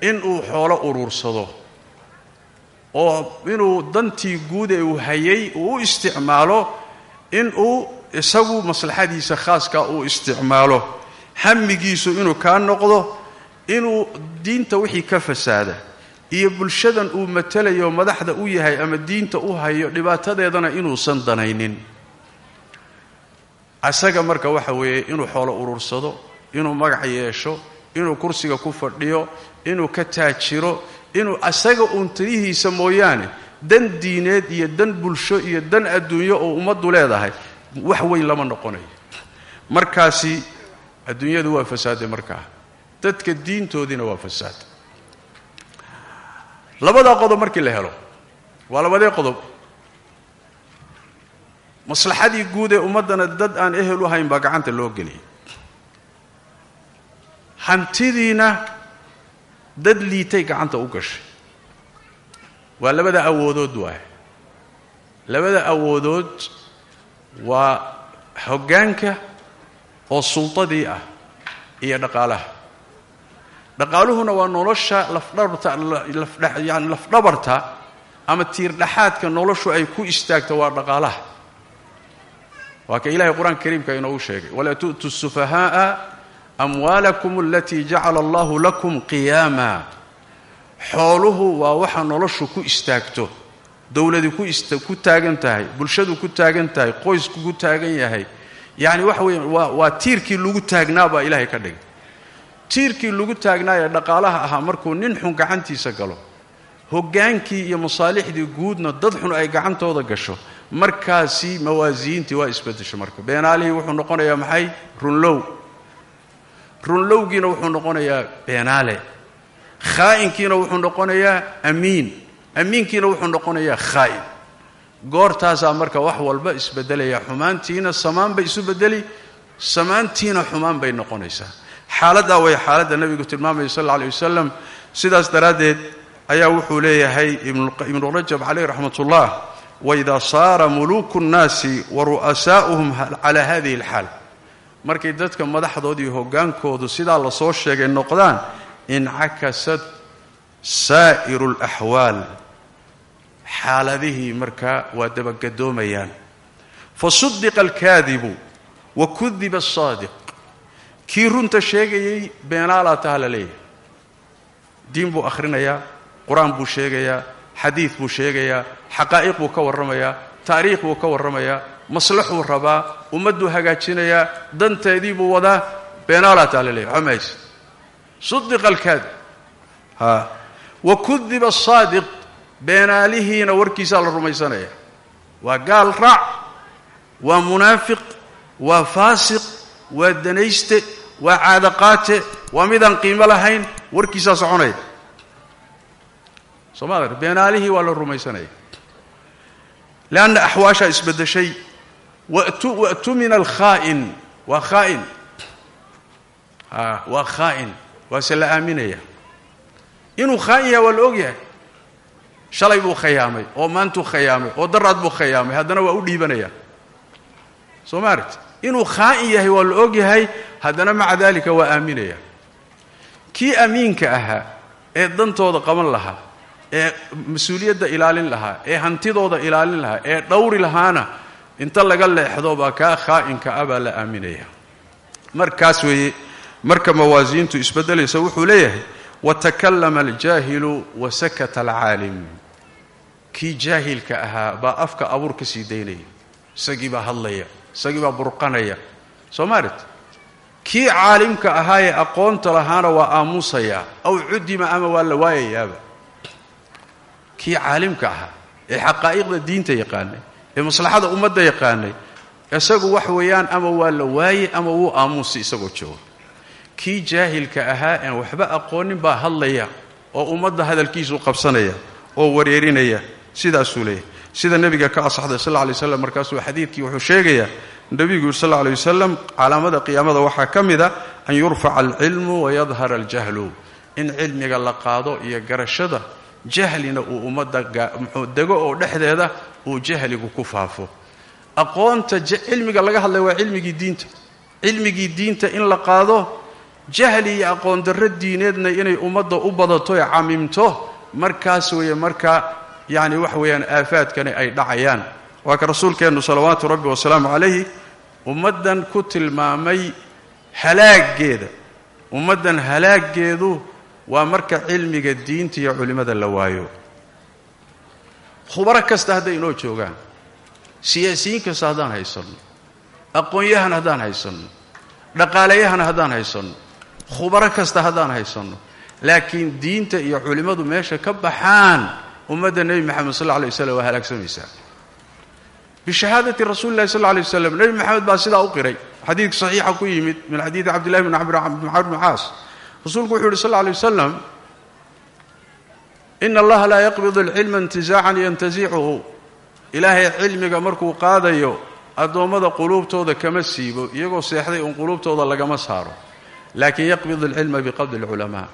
inuu xoolo uruursado oo inuu dantii guud ee uu hayay uu u isticmaalo inuu isagu maslaxadiisa khaaskaa uu isticmaalo hamigiisu inuu kaa noqdo inuu diinta wixii ka fasaada iyo bulshadan uu matalayo madaxda u yahay ama diinta u hayo dhibaatadeedana inuusan danaynin. Isaga marka waxa weeye inuu xoolo uruursado inuu magac yeesho inuu kursiga ku fadhiyo inuu ka taajiro inuu asaga uun talihiisa mooyaane dan diineed iyo dan bulsho iyo dan adduunyo oo ummaddu leedahay wax weyn lama noqonayo. Markaasi adduunyadu waa fasaaday markaa. Dadka diintoodiina waa fasaad labadaa qodob markii la helo waa labadee qodob. Maslaxadii guud ee ummaddana dad aan ehel u hayn baa gacanta loo geliyay. Hantidiina dad liitay gacanta u gashay. Waa labada awoodood waay labada awoodood waa hoggaanka oo sultadii ah iyo dhaqaalaha dhaqaaluhuna waa nolosha lafdhabarta yani lafdhabarta ama tiirdhaxaadka noloshu ay ku istaagto waa dhaqaalaha. Waa ka ilahay qur'aanka kariimka inoogu sheegay walaa tu'tu sufahaa'a amwaalakum alatii jacala allahu lakum qiyaama. Xooluhu waa waxa noloshu ku istaagto dowladi ku taagan tahay bulshadu ku taagan tahay qoysku ku taagan yahay. Yacni waxa weya waa tiirkii lagu taagnaa baa ilaahay ka dhigay tiirkii lagu taagnaayee dhaqaalaha ahaa markuu nin xun gacantiisa galo hoggaankii iyo masaalixdii guudna dad xun ay gacantooda gasho markaasi mawaasiintii waa isbedesho marka. Beenaalihii wuxuu noqonayaa maxay? Runlow. Runlowgiina wuxuu noqonayaa beenaale khaa'inkiina wuxuu noqonayaa amiin. Amiinkiina wuxuu noqonayaa khaa'in. Goortaasaa marka wax walba isbedelaya xumaantiina samaan bay isu bedeli samaantiina xumaan bay noqonaysaa xaaladdaa way xaaladda nebigu tilmaamaya sal alla alay wasalam sidaas daraaddeed ayaa wuxuu leeyahay ibnu rajab caleyh raxmat ullah waidaa saara muluuku nnaasi wa ru'asaa'uhum calaa hadihi alxaal. Markay dadka madaxdoodii hoggaankoodu sidaa la soo sheegay noqdaan incakasat saa'iru alaxwaal xaaladihii markaa waa dabagadoomayaan fa sudiqa alkaadibu wa kudiba asaadiq kii runta sheegayay beenaalaa taha la leeyahay. Diin buu akhrinayaa qur'aan buu sheegayaa xadiid buu sheegayaa xaqaa'iq buu ka warramayaa taariikh buu ka warramayaa maslaxuu rabaa ummadduu hagaajinayaa danteedii buu wadaa beenaalaa taha la leeyahy xamays sudiqa alkaadib. Ha. Wa kudiba asaadiq beenaalihiina warkiisaa la rumaysanaya waa gaal raac waa munaafiq waa faasiq waa danayste waa caadaqaate waa midaan qiimo lahayn warkiisaa soconaya soo ma beenaalihii waa la rumaysanaya leanna axwaashaa isbeddeshay watu wa'tumina alkhaa'in waa khaa'in a waa khaa'in waase la aaminaya. Inuu khaa'in yaha waa la og yahay. Shalay buu khayaamay oo maantuu khayaamay oo daraad buu khayaamay haddana waa u dhiibanaya. Soo ma inuu khaa'in yahay waa la og yahay haddana maca daalika waa aaminaya. Kii amiinka ahaa ee dantooda qaban lahaa ee mas'uuliyadda ilaalin lahaa ee hantidooda ilaalin lahaa ee dhowri lahaana inta laga leexdo baa kaa khaa'inka ah baa la aaminaya. Markaas weeye marka mawaasiintu isbeddelaysa wuxuu leeyahay watakallama aljaahilu wa sakata alcaalim. Kii jaahilka ahaa baa afka abuur ka sii daynaya isagii baa hadlaya isagii baa burqanaya. Soo maarit kii caalimka ahaa ee aqoonta lahaana waa aamusayaa aw cudima ama waa la waayayaaba. Kii caalimka ahaa ee xaqaa'iqda diinta yaqaanay ee maslaxada ummadda yaqaanay isagu wax weeyaan ama waa la waaye ama wuu aamuusi isagoo jooga kii jaahilka ahaa aan waxba aqoonin baa hadlaya oo ummadda hadalkiisu qabsanaya oo wareerinaya sidaasuu leeyahay sida nebiga ka asaxday sal lay waslam markaasuu xadiidkii wuxuu sheegayaa nebigu yuri sal lay wasalam calaamada qiyaamada waxaa ka mida an yurfaca alcilmu wayadhara aljahlu. In cilmiga la qaado iyo garashada jahlina uu ummadda muxuu dego oo dhexdeeda uu jahligu ku faafo. Aqoonta cilmiga laga hadlaya waa cilmigii diinta. Cilmigii diinta in la qaado jahli iyo aqoon darro diineedna inay ummadda u badato ee camimto markaas weeye marka yacni wax weeyaan aafaadkani ay dhacayaan. Waa ka rasuulkeennu salawaatu rabbi wasalaamu calayhi ummaddan ku tilmaamay halaaggeeda. Ummaddan halaaggeedu waa marka cilmiga diinta iyo culimmada la waayo. Khubaro kasta hadday inoo joogaan siyaasiyiin kasta haddaan haysanno aqoon-yahan haddaan haysanno dhaqaalayahan haddaan haysanno khubaro kasta haddaan haysanno laakiin diinta iyo culimmadu meesha ka baxaan ummadda nebi moxamed sal lla lay waslam waa halaagsamaysaa bishahaadati rasuuli llahi sal lla lay waslam nebi moxamed baa sidaa u qiray. Xadiidka saxiixa ku yimid min xadiidi cabdillahi bn camr bn caas rasuulku wuxuu yidhi sal lla lay wasalam ina allaha laa yaqbidu alcilma intizaacan yantasicuhu ilaahay cilmiga markuu qaadayo addoommada quluubtooda kama siibo iyagoo seexday uun quluubtooda lagama saaro. Laakiin yaqbidu alcilma biqabdi alculamaa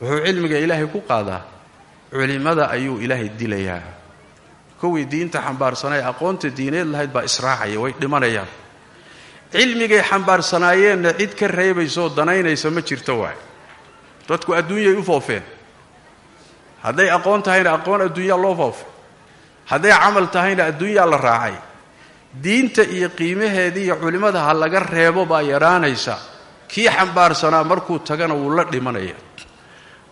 wuxuu cilmiga ilaahay ku qaadaa culimmada ayuu ilaahay dilayaa. Kuwii diinta xambaarsanay aqoonta diineed lahayd baa israacaya way dhimanayaan. Cilmigay xambaarsanaayeenna cid ka reebaysaoo danaynaysa ma jirto waay dadku adduunyay u foofeen. Hadday aqoon tahayna aqoon adduunyaa loo foofay hadday camal tahayna adduunyaa la raacay. Diinta iyo qiimaheedii iyo culimmada ha laga reebo baa yaraanaysa. Kii xambaarsanaa markuu tagana wuu la dhimanaya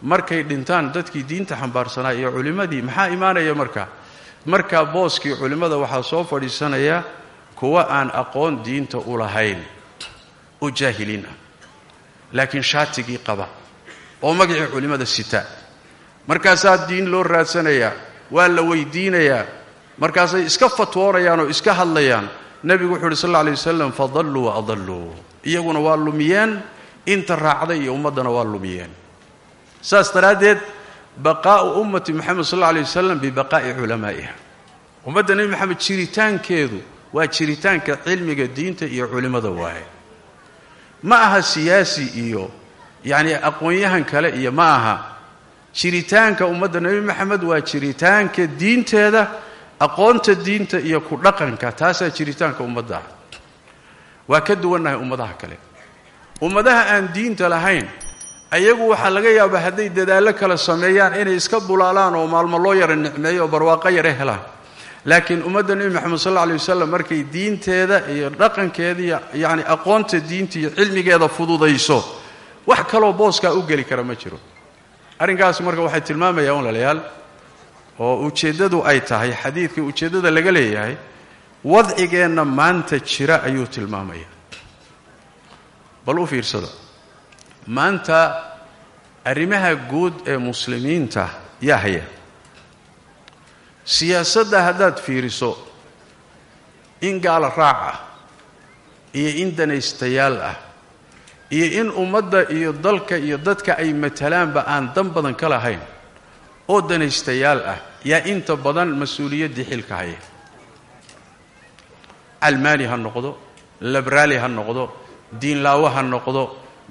markay dhintaan dadkii diinta xambaarsanaa iyo culimmadii maxaa imaanaya marka? Markaa booskii culimmada waxaa soo fadhiisanaya kuwa aan aqoon diinta u lahayn oo jaahiliin ah. Laakiin shaatigii qaba oo magacii culimmada sita. Markaasaa diin loo raadsanayaa waa la weydiinayaa. Markaasay iska fatwoonayaan oo iska hadlayaan nebigu wuxuu uhi sal alla alay wasalam fadalluu wa adalluu. Iyaguna waa lumiyeen inta raacday iyo ummaddana waa lumiyeen saas daraaddeed baqaa'u ummati moxamed sal alla alay wasalam bibaqaa'i culamaa'iha. Ummadda nebi moxamed jiritaankeedu waa jiritaanka cilmiga diinta iyo culimmada waaye. Ma aha siyaasi iyo yacni aqoon-yahan kale iyo ma aha jiritaanka ummadda nebi moxamed waa jiritaanka diinteeda aqoonta diinta iyo ku dhaqanka taasaa jiritaanka ummadda. Ah waa ka duwannahay ummadaha kale. Ummadaha aan diinta lahayn ayagu waxaa laga yaabaa hadday dadaallo kale sameeyaan inay iska bulaalaan oo maalmo loo yara nicmeeyo oo barwaaqo yare helaan. Laakiin ummadda nebi moxamed sal alla alay wasalam markay diinteeda iyo dhaqankeeda iyo yacni aqoonta diinta iyo cilmigeeda fududayso wax kaloo booskaa u geli kara ma jiro. Arrinkaas marka waxay tilmaamayaan walaalayaal oo ujeeddadu ay tahay xadiidka ujeeddada laga leeyahay wadcigeenna maanta jira ayuu tilmaamaya bal u fiirsada maanta arrimaha guud ee muslimiinta yaa haya siyaasadda haddaad fiiriso in gaala raac ah iyo in danaystayaal ah iyo in ummadda iyo dalka iyo dadka ay matalaanba aan dan badan ka lahayn oo danaystayaal ah yaa inta badan mas'uuliyaddii xilka haya. Calmaani ha noqdo labraali ha noqdo diinlaawo ha noqdo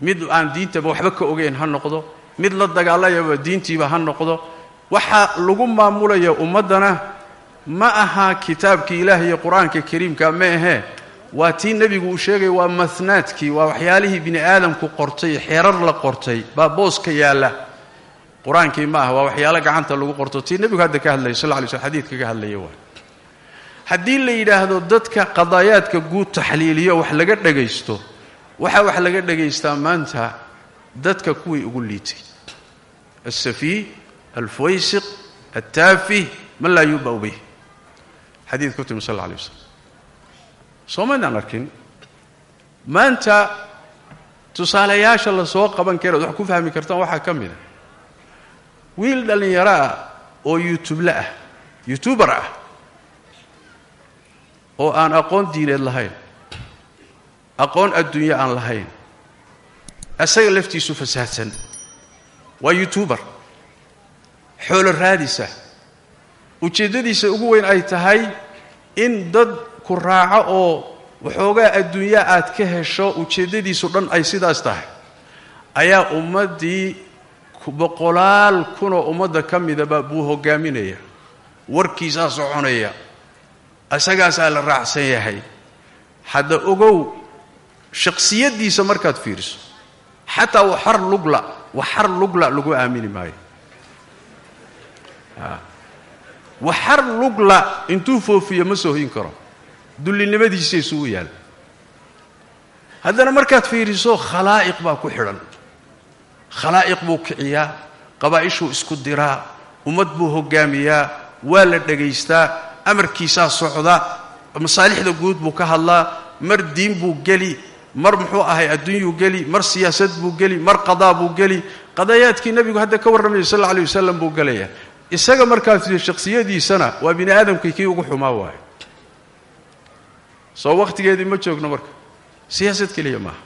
mid aan diintaba waxba ka ogeyn ha noqdo mid la dagaalayaba diintiiba ha noqdo waxaa lagu maamulaya ummaddana ma aha kitaabkii ilaah iyo qur'aanka kariimka ma ahee waa tii nebigu uu sheegaya waa mahnaadkii waa waxyaalihii bini aadamku qortay xeerar la qortay baa booska yaalla. Qur'aankii ma aha waa waxyaalo gacanta lagu qorto. Tii nebigu hadda ka hadlaya sal ly slm xadiidka ka hadlaya waa. Haddii la yidhaahdo dadka qadaayaadka guud taxliiliyo wax laga dhagaysto waxaa wax laga dhagaystaa maanta dadka kuwii ugu liitay. Alsafiih alfwaysiq altaafih man laa yuba'u bih xadiid ku timi sal alla alay waslam soo maydaan arkin? Maanta tusaalayaasha la soo qaban kara ad wax ku fahmi kartaan waxaa ka mid a. Wiil dhallinyaro ah oo yuutuble ah yuutubar ah oo aan aqoon diineed lahayn aqoon adduunye aan lahayn. Isaga laftiisu fasaadsan. Waa yuutubar xoolo raadisa. Ujeeddadiisa ugu weyn ay tahay in dad ku raaco oo waxoogaa adduunya aad ka hesho ujeeddadiisu dhan ay sidaas tahay. Ayaa ummaddii boqolaal kunoo ummadda ka midaba buu hoggaaminaya. Warkiisaa soconaya isagaasaa la raacsan yahay. Hadda ogow shakhsiyaddiisa markaad fiiriso xataa waxar lugla waxar lugla lagu aamini maayo. Waxar lugla intuu foofiyo ma soohin karo. Dullinimadiisa isugu yaal. Haddana markaad fiiriso khalaa'iq baa ku xidhan. Khalaa'iq buu kiciyaa qabaa'ishuu isku diraa ummad buu hoggaamiyaa waa la dhegaystaa amarkiisaa socda masaalixda guud buu ka hadlaa mar diin buu geli mar muxuu ahay adduunyuu geli mar siyaasad buu geli mar qadaa buu geli qadayaadkii nebigu hadda ka warramayay sal alla wasalam buu gelaya isaga markaas shakhsiyadiisana waa bini aadamkii kii ugu xumaa waayo soo wakhtigeedii ma joogno marka. Siyaasad keliya maaha.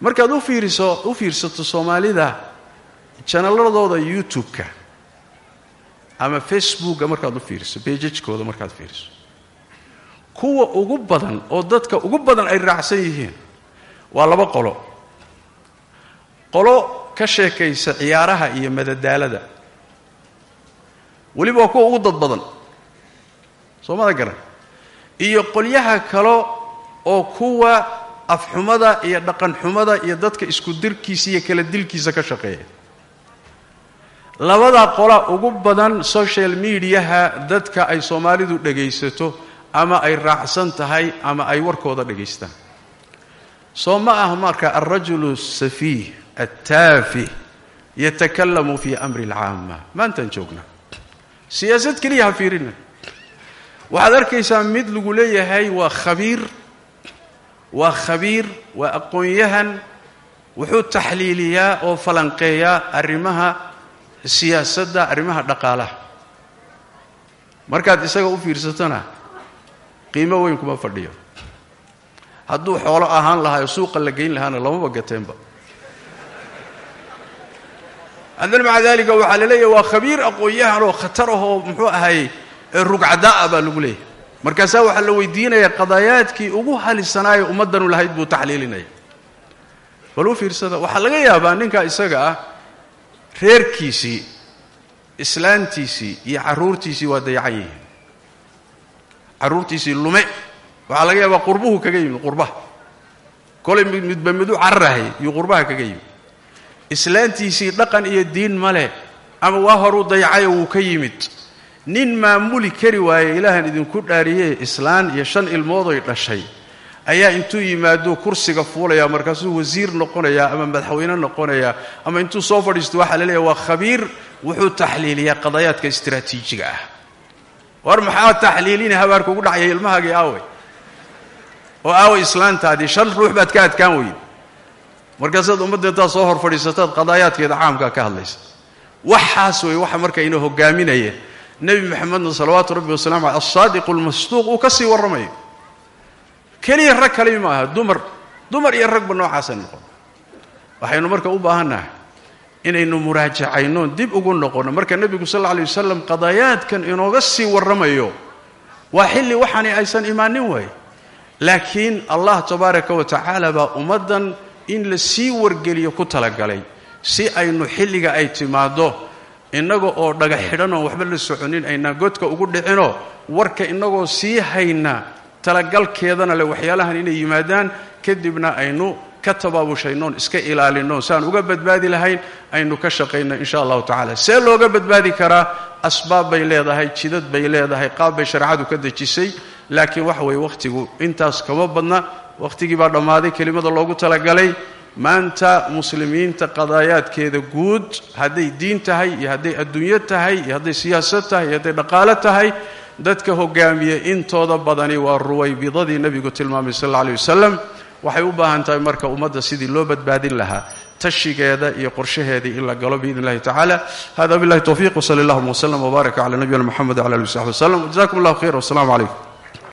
Markaad u fiiriso u fiirsato soomaalida janaladooda youtube-ka ama facebooka markaad u fiiriso bejajkooda markaad fiiriso. Kuwa ugu badan oo dadka ugu badan ay raacsan yihiin waa laba qolo. Qolo ka sheekaysa ciyaaraha iyo madadaalada. Weliba waa kuwa ugu dad badan. Soo garan. Iyo qolyaha kale oo kuwa afxumada iyo dhaqanxumada iyo dadka isku dirkiisa iyo kala dilkiisa ka shaqeeya. Labada qola ugu badan social mediaha dadka ay soomaalidu dhegaysato ama ay raacsan tahay ama ay warkooda dhegaystaan soo ma ah marka alrajulu safiih attaafih yatakalamu fi amri alcaama maantaan joognaa siyaasad keliya ha fiirina. Waxaad arkaysaa mid lagu leeyahay waa khabiir waa khabiir waa aqoon-yahan wuxuu taxliiliyaa oo falanqeeyaa arrimaha siyaasadda arrimaha dhaqaalaha. Markaad isaga u fiirsatona qiimo weyn kuma fadhiyo hadduu xoolo ahaan lahaa oo suuqa la geyn lahaana lamaba gateenba haddana maca daalika waxaa la leeyahay waa khabiir aqoon-yahan oo khatar ah oo muxuu ahay rugcada'a baa lagu leeyahay. Markaasaa waxaa la weydiinaya qadaayaadkii ugu halisanaayo ummaddanu lahayd buu taxliilinaya. Bal fiirsada waxaa laga yaabaa ninka isaga ah reerkiisii islaantiisii iyo carruurtiisii waa dayacan yihiin. Carruurtiisii lume waxaa laga yaabaa qurbuhu kaga yimid qurbaha. Kolay midba midu cararahay yuu qurbaha kaga yimid. Islaantiisii dhaqan iyo diin male ama waa horuu dayacayo wuu ka yimid. Nin maamuli kari waaye ilaahan idinku dhaariye islaan iyo shan ilmoodoy dhashay ayaa intuu yimaado kursiga fuulaya markaasuu wasiir noqonayaa ama madaxweyne noqonayaa ama intuu soo fadhiisto waxaa la leeyahy waa khabiir wuxuu taxliiliyaa qadayaadka istiraatiijiga ah. War maxaa taxliilina habaarka ugu dhacaya ilmahaagii aawey oo aawey islaantaadii shan ruux baad ka adkaan weyn. Markaasaad ummadda intaad soo hor fadhiisataad qadaayaadkeeda caamkaa ka hadlaysa. Waxaas wey waxa marka ina hogaaminaya nebi moxamedna salawaatu rabbi wasalam aleh alsaadiqu lmasduuq uu ka sii warramayo. Keliya rag kali maaha dumar dumar iyo ragba noocaasa noqon. Waxaynu marka u baahannahay inaynu muraajacayno dib ugu noqonno marka nebigu sal alla alay wasalam qadaayaadkan inooga sii warramayo waa xilli waxaani aysan imaanin waay laakiin allah tabaaraka wa tacaala baa ummaddan in la sii wargeliyo ku talagalay si aynu xilliga ay timaaddo. Innaga oo dhaga xidhan oon waxba la soconin aynaan godka ugu dhicinoo warka innagoo sii hayna talagalkeedana leh waxyaalahan inay yimaadaan kadibna aynu ka tabaabushaynnoon iska ilaalinnoon si uga badbaadi lahayn aynu ka shaqayno insha allahu tacala see looga badbaadi karaa asbaab bay leedahay jidad bay leedahay qaab bay shareecadu ka dejisay laakiin waxa weeye wakhtigu intaas kama badna wakhtigii baa dhammaaday kelimada loogu talagalay maanta muslimiinta qadaayaadkeeda guud hadday diin tahay iyo hadday adduunyo tahay iyo hadday siyaasad tahay iyo hadday dhaqaalo tahay dadka hogaamiya intooda badani waa ruwaybidadii nebigu tilmaamay sal alla alay wasalam waxay u baahan tahay marka ummadda sidii loo badbaadin lahaa tashigeeda iyo qorshaheedii in la galo biidn illahi tacaala hada billahi towfiiq wsali allahuma wslm wbaaraka cala nabiyina mxamed wcala ali w saxbi wslm jazakum khayr wassalamu calaykum